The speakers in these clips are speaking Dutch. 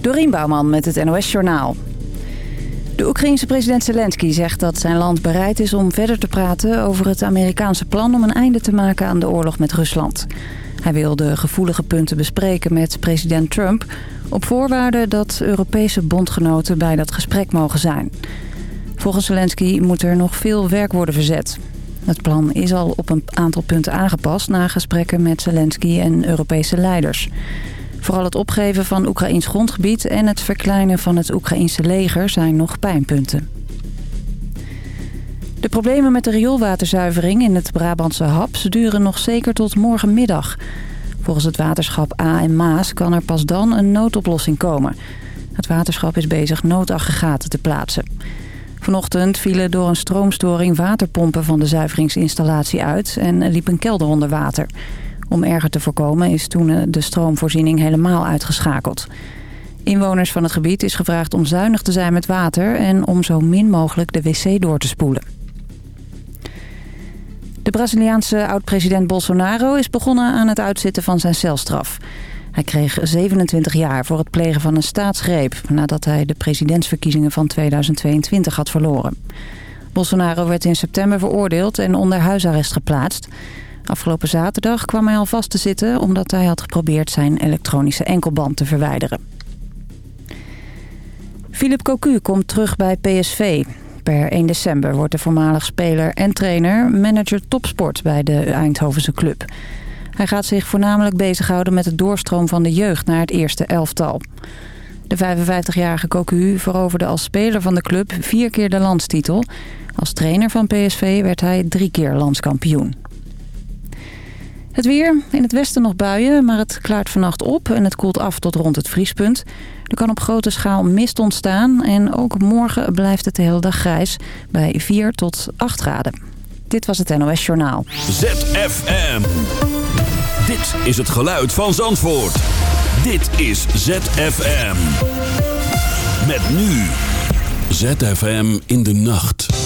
Dorien Bouwman met het NOS Journaal. De Oekraïense president Zelensky zegt dat zijn land bereid is om verder te praten... over het Amerikaanse plan om een einde te maken aan de oorlog met Rusland. Hij wil de gevoelige punten bespreken met president Trump... op voorwaarde dat Europese bondgenoten bij dat gesprek mogen zijn. Volgens Zelensky moet er nog veel werk worden verzet. Het plan is al op een aantal punten aangepast... na gesprekken met Zelensky en Europese leiders... Vooral het opgeven van Oekraïns grondgebied en het verkleinen van het Oekraïnse leger zijn nog pijnpunten. De problemen met de rioolwaterzuivering in het Brabantse Haps duren nog zeker tot morgenmiddag. Volgens het waterschap A en Maas kan er pas dan een noodoplossing komen. Het waterschap is bezig noodaggregaten te plaatsen. Vanochtend vielen door een stroomstoring waterpompen van de zuiveringsinstallatie uit en liep een kelder onder water. Om erger te voorkomen is toen de stroomvoorziening helemaal uitgeschakeld. Inwoners van het gebied is gevraagd om zuinig te zijn met water... en om zo min mogelijk de wc door te spoelen. De Braziliaanse oud-president Bolsonaro is begonnen aan het uitzitten van zijn celstraf. Hij kreeg 27 jaar voor het plegen van een staatsgreep... nadat hij de presidentsverkiezingen van 2022 had verloren. Bolsonaro werd in september veroordeeld en onder huisarrest geplaatst... Afgelopen zaterdag kwam hij al vast te zitten omdat hij had geprobeerd zijn elektronische enkelband te verwijderen. Philip Cocu komt terug bij PSV. Per 1 december wordt de voormalig speler en trainer manager topsport bij de Eindhovense club. Hij gaat zich voornamelijk bezighouden met het doorstroom van de jeugd naar het eerste elftal. De 55-jarige Cocu veroverde als speler van de club vier keer de landstitel. Als trainer van PSV werd hij drie keer landskampioen. Het weer. In het westen nog buien, maar het klaart vannacht op en het koelt af tot rond het vriespunt. Er kan op grote schaal mist ontstaan en ook morgen blijft het de hele dag grijs bij 4 tot 8 graden. Dit was het NOS Journaal. ZFM. Dit is het geluid van Zandvoort. Dit is ZFM. Met nu. ZFM in de nacht.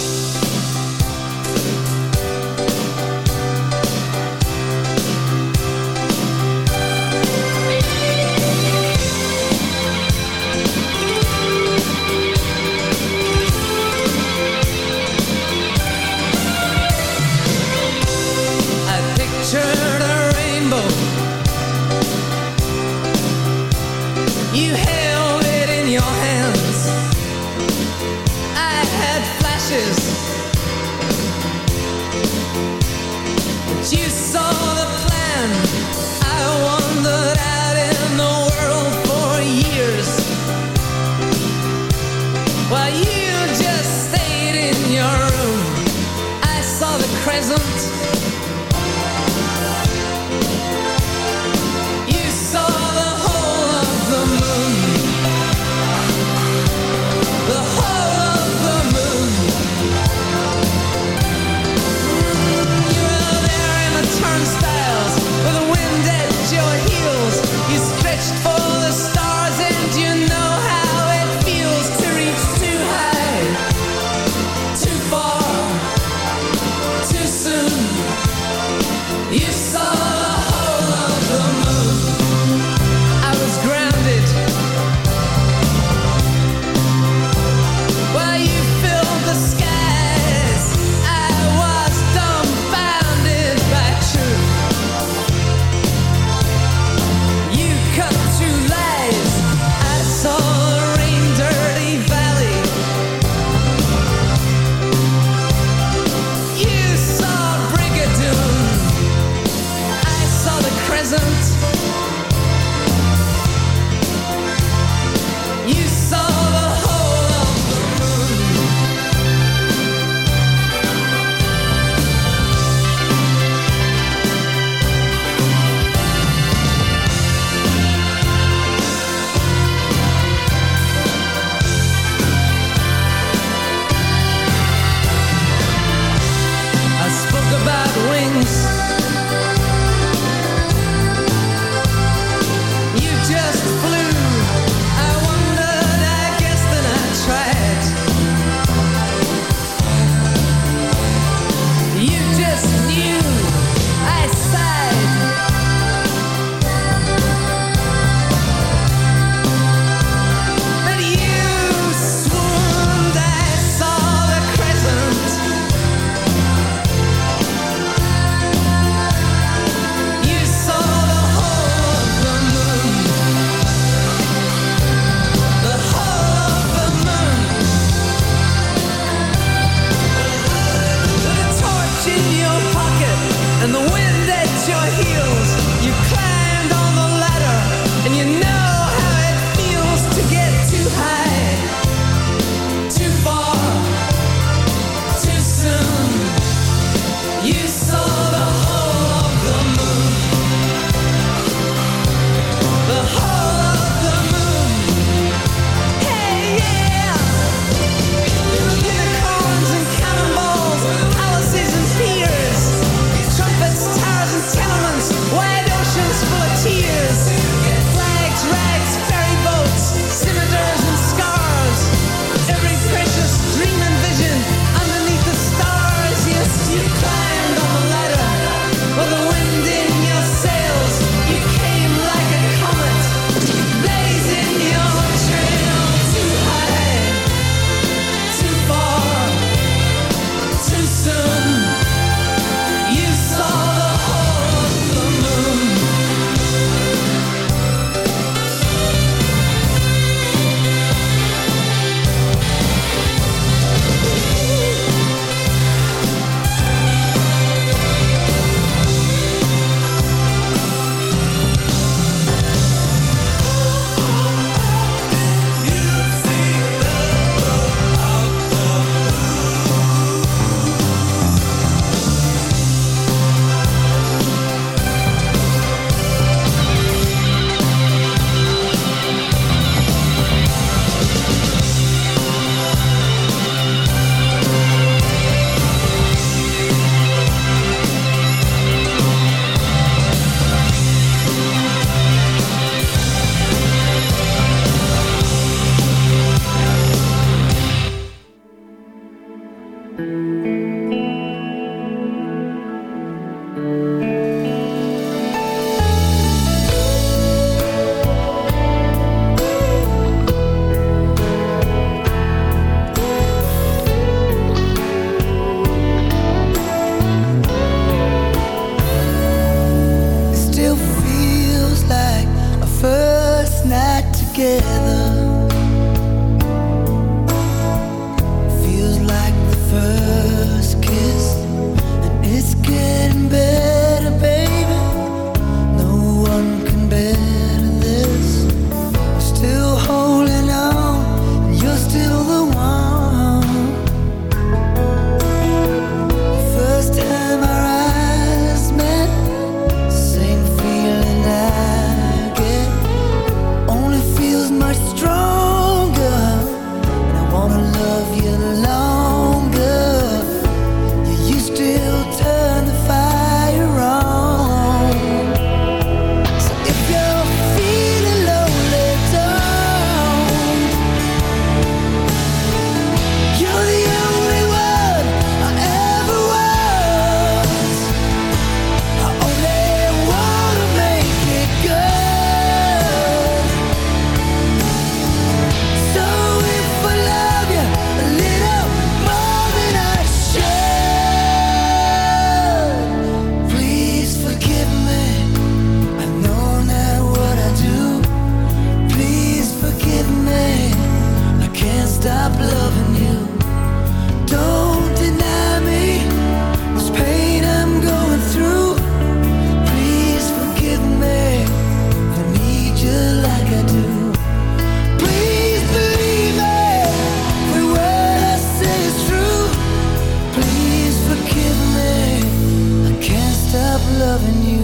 loving you.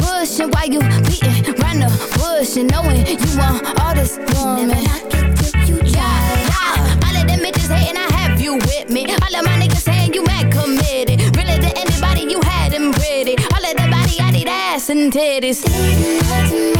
pushing while you beating round the bush and knowing you want all this woman. You yeah, yeah. All of them bitches hating, I have you with me. All of my niggas saying you mad committed. Really to anybody, you had them pretty. All of that body, I need ass and titties.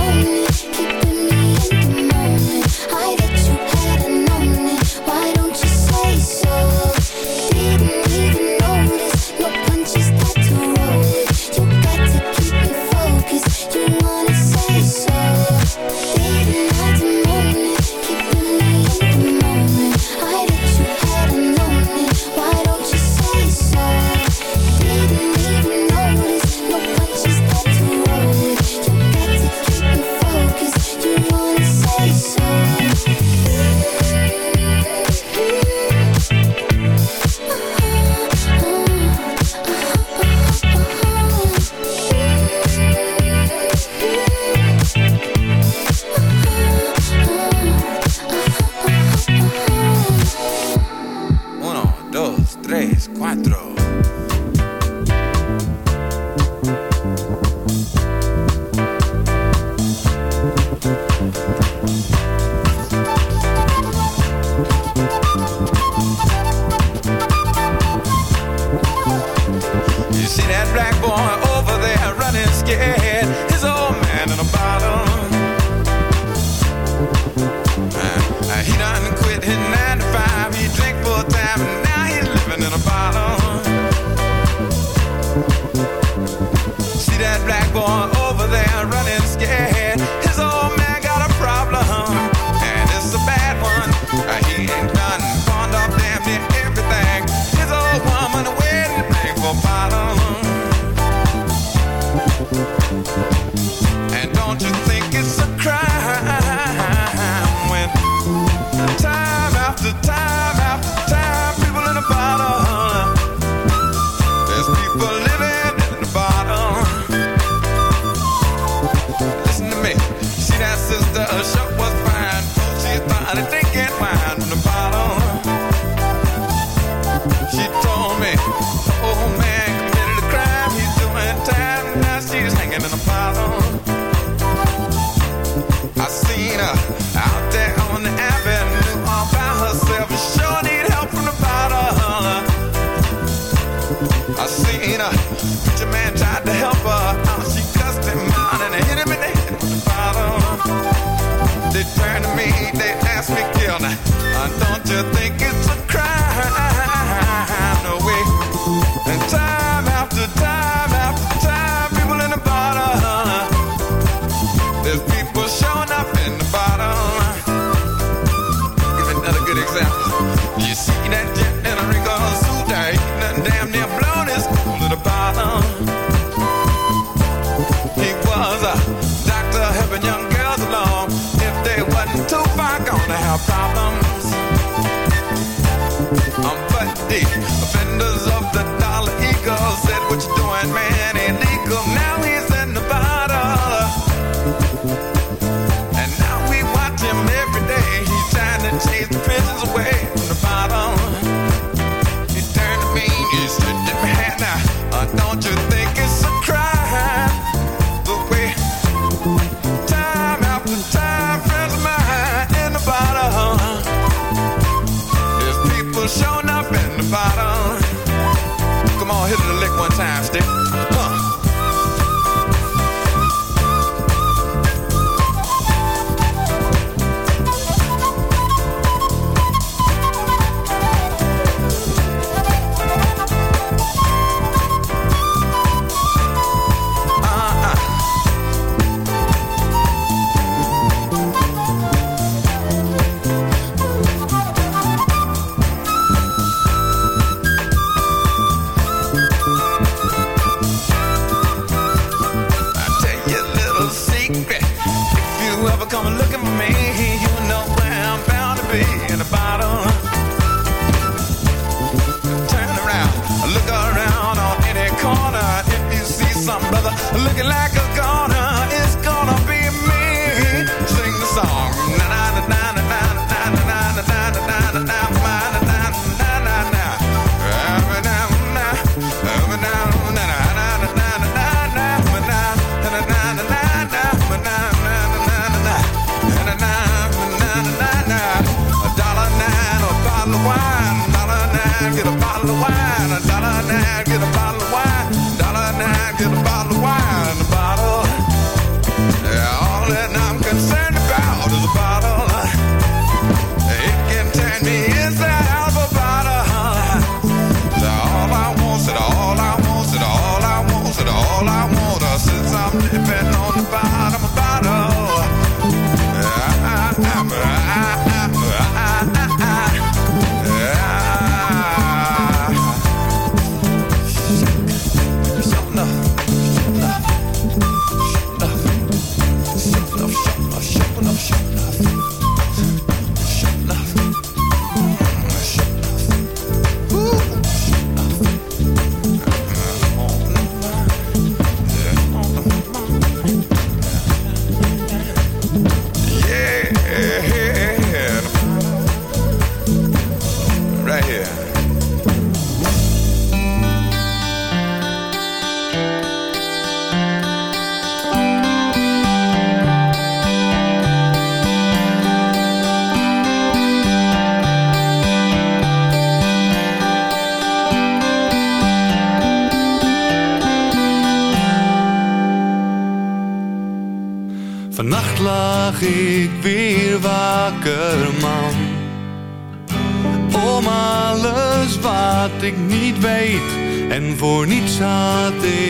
Voor niets had ik